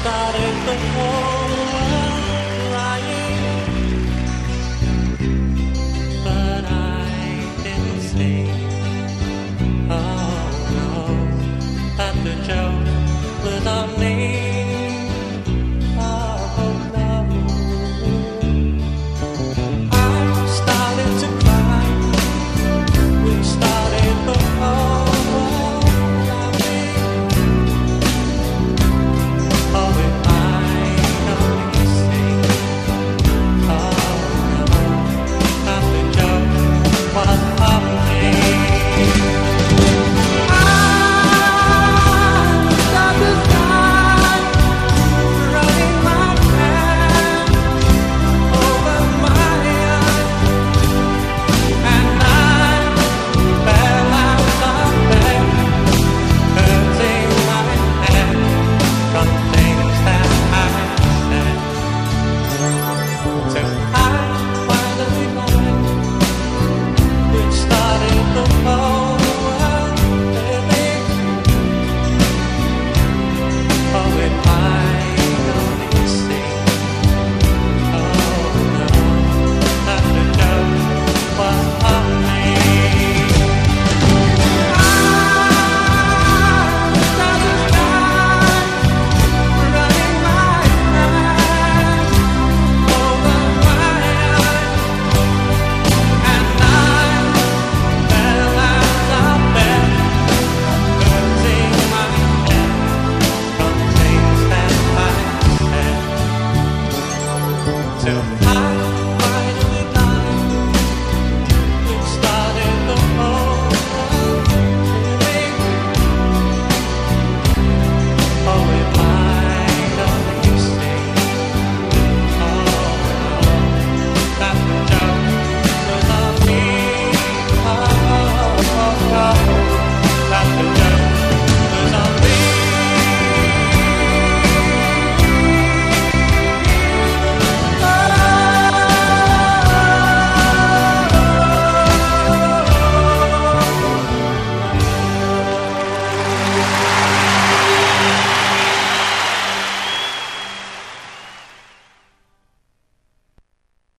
started the whole world crying, but I didn't stay. Oh no, at the joke without me. Oh, Stop.